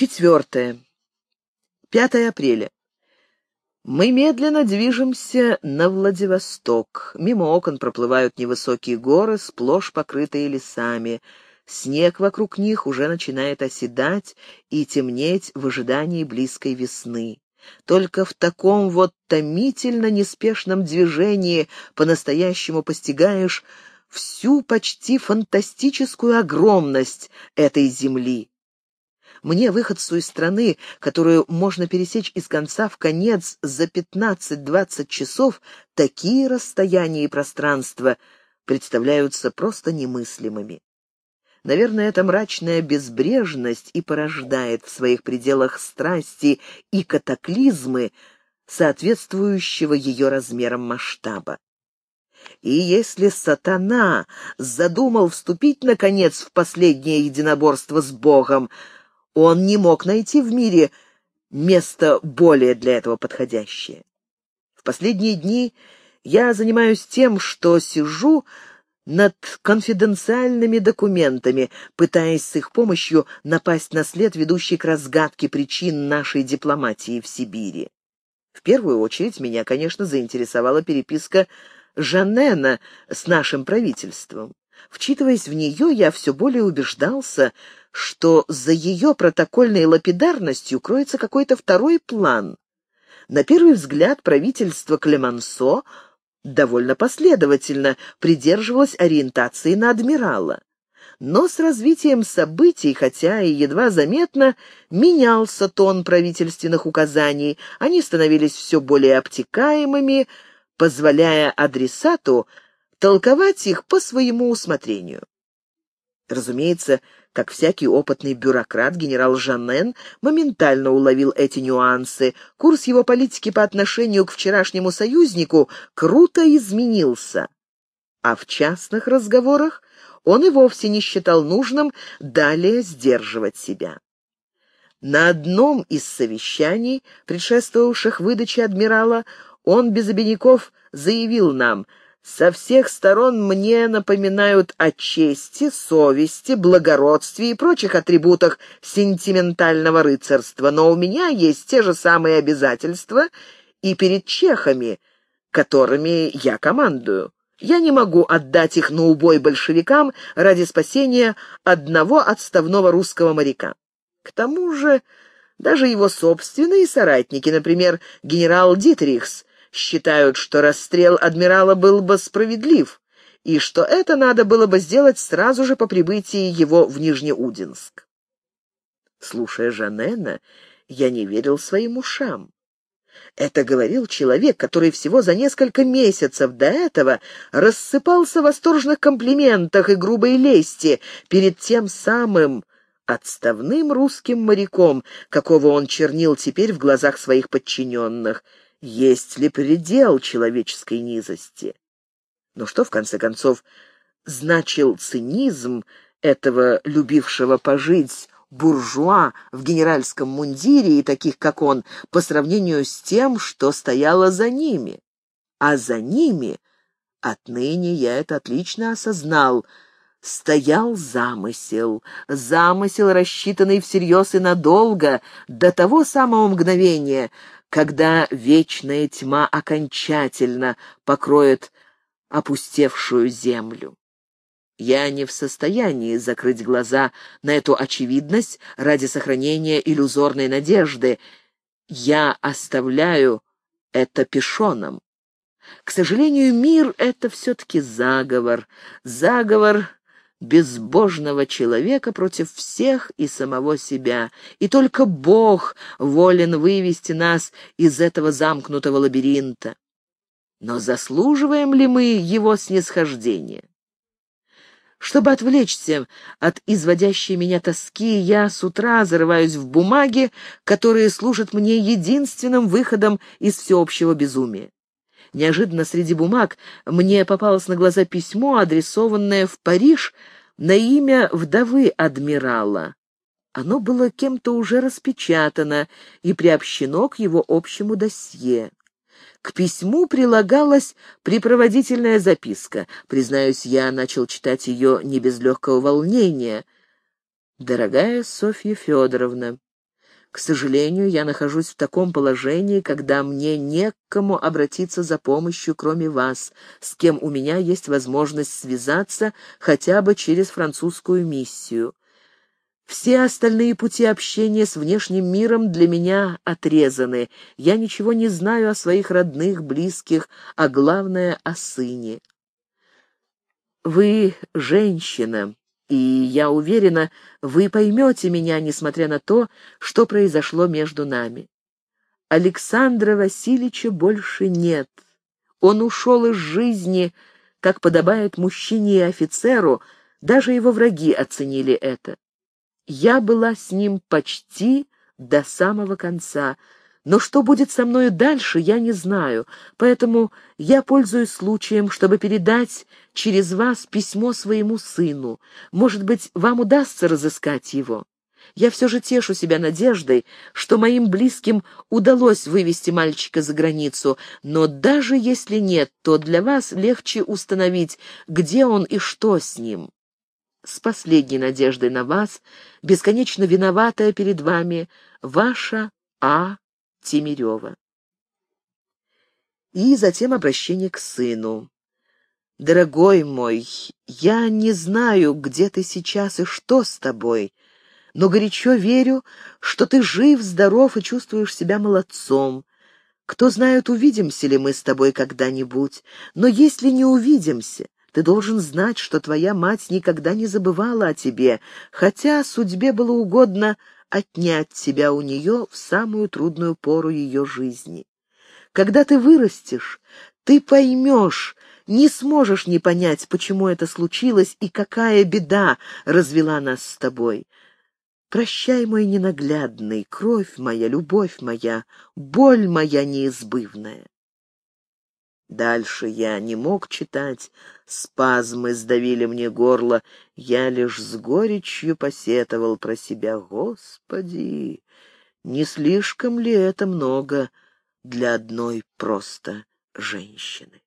Четвертое. 5 апреля. Мы медленно движемся на Владивосток. Мимо окон проплывают невысокие горы, сплошь покрытые лесами. Снег вокруг них уже начинает оседать и темнеть в ожидании близкой весны. Только в таком вот томительно неспешном движении по-настоящему постигаешь всю почти фантастическую огромность этой земли. Мне, выходцу из страны, которую можно пересечь из конца в конец за 15-20 часов, такие расстояния и пространства представляются просто немыслимыми. Наверное, эта мрачная безбрежность и порождает в своих пределах страсти и катаклизмы, соответствующего ее размерам масштаба. И если сатана задумал вступить, наконец, в последнее единоборство с Богом, он не мог найти в мире место более для этого подходящее. В последние дни я занимаюсь тем, что сижу над конфиденциальными документами, пытаясь с их помощью напасть на след, ведущий к разгадке причин нашей дипломатии в Сибири. В первую очередь меня, конечно, заинтересовала переписка Жанена с нашим правительством. Вчитываясь в нее, я все более убеждался, что за ее протокольной лапидарностью кроется какой-то второй план. На первый взгляд правительство Клемансо довольно последовательно придерживалась ориентации на адмирала. Но с развитием событий, хотя и едва заметно, менялся тон правительственных указаний, они становились все более обтекаемыми, позволяя адресату толковать их по своему усмотрению. Разумеется, как всякий опытный бюрократ, генерал Жаннен моментально уловил эти нюансы. Курс его политики по отношению к вчерашнему союзнику круто изменился. А в частных разговорах он и вовсе не считал нужным далее сдерживать себя. На одном из совещаний, предшествовавших выдаче адмирала, он без обиняков заявил нам — со всех сторон мне напоминают о чести, совести, благородстве и прочих атрибутах сентиментального рыцарства, но у меня есть те же самые обязательства и перед чехами, которыми я командую. Я не могу отдать их на убой большевикам ради спасения одного отставного русского моряка. К тому же даже его собственные соратники, например, генерал Дитрихс, считают, что расстрел адмирала был бы справедлив, и что это надо было бы сделать сразу же по прибытии его в Нижнеудинск. Слушая Жанена, я не верил своим ушам. Это говорил человек, который всего за несколько месяцев до этого рассыпался в восторженных комплиментах и грубой лести перед тем самым отставным русским моряком, какого он чернил теперь в глазах своих подчиненных — есть ли предел человеческой низости. Но что, в конце концов, значил цинизм этого любившего пожить буржуа в генеральском мундире и таких, как он, по сравнению с тем, что стояло за ними? А за ними, отныне я это отлично осознал, стоял замысел, замысел, рассчитанный всерьез и надолго, до того самого мгновения, когда вечная тьма окончательно покроет опустевшую землю. Я не в состоянии закрыть глаза на эту очевидность ради сохранения иллюзорной надежды. Я оставляю это пешоном. К сожалению, мир — это все-таки заговор. Заговор безбожного человека против всех и самого себя, и только Бог волен вывести нас из этого замкнутого лабиринта. Но заслуживаем ли мы его снисхождения? Чтобы отвлечься от изводящей меня тоски, я с утра зарываюсь в бумаги, которые служат мне единственным выходом из всеобщего безумия. Неожиданно среди бумаг мне попалось на глаза письмо, адресованное в Париж на имя вдовы адмирала. Оно было кем-то уже распечатано и приобщено к его общему досье. К письму прилагалась припроводительная записка. Признаюсь, я начал читать ее не без легкого волнения. «Дорогая Софья Федоровна, К сожалению, я нахожусь в таком положении, когда мне не к кому обратиться за помощью, кроме вас, с кем у меня есть возможность связаться хотя бы через французскую миссию. Все остальные пути общения с внешним миром для меня отрезаны. Я ничего не знаю о своих родных, близких, а главное — о сыне. Вы женщина, и я уверена, вы поймете меня, несмотря на то, что произошло между нами. Александра Васильевича больше нет. Он ушел из жизни, как подобает мужчине и офицеру, даже его враги оценили это. Я была с ним почти до самого конца, но что будет со мною дальше, я не знаю, поэтому я пользуюсь случаем, чтобы передать через вас письмо своему сыну. Может быть, вам удастся разыскать его. Я все же тешу себя надеждой, что моим близким удалось вывести мальчика за границу, но даже если нет, то для вас легче установить, где он и что с ним. С последней надеждой на вас, бесконечно виноватая перед вами, ваша А. Тимирева. И затем обращение к сыну. «Дорогой мой, я не знаю, где ты сейчас и что с тобой, но горячо верю, что ты жив, здоров и чувствуешь себя молодцом. Кто знает, увидимся ли мы с тобой когда-нибудь, но если не увидимся, ты должен знать, что твоя мать никогда не забывала о тебе, хотя судьбе было угодно отнять тебя у нее в самую трудную пору ее жизни. Когда ты вырастешь, ты поймешь, не сможешь не понять, почему это случилось и какая беда развела нас с тобой. Прощай, мой ненаглядный, кровь моя, любовь моя, боль моя неизбывная. Дальше я не мог читать, спазмы сдавили мне горло, я лишь с горечью посетовал про себя. Господи, не слишком ли это много для одной просто женщины?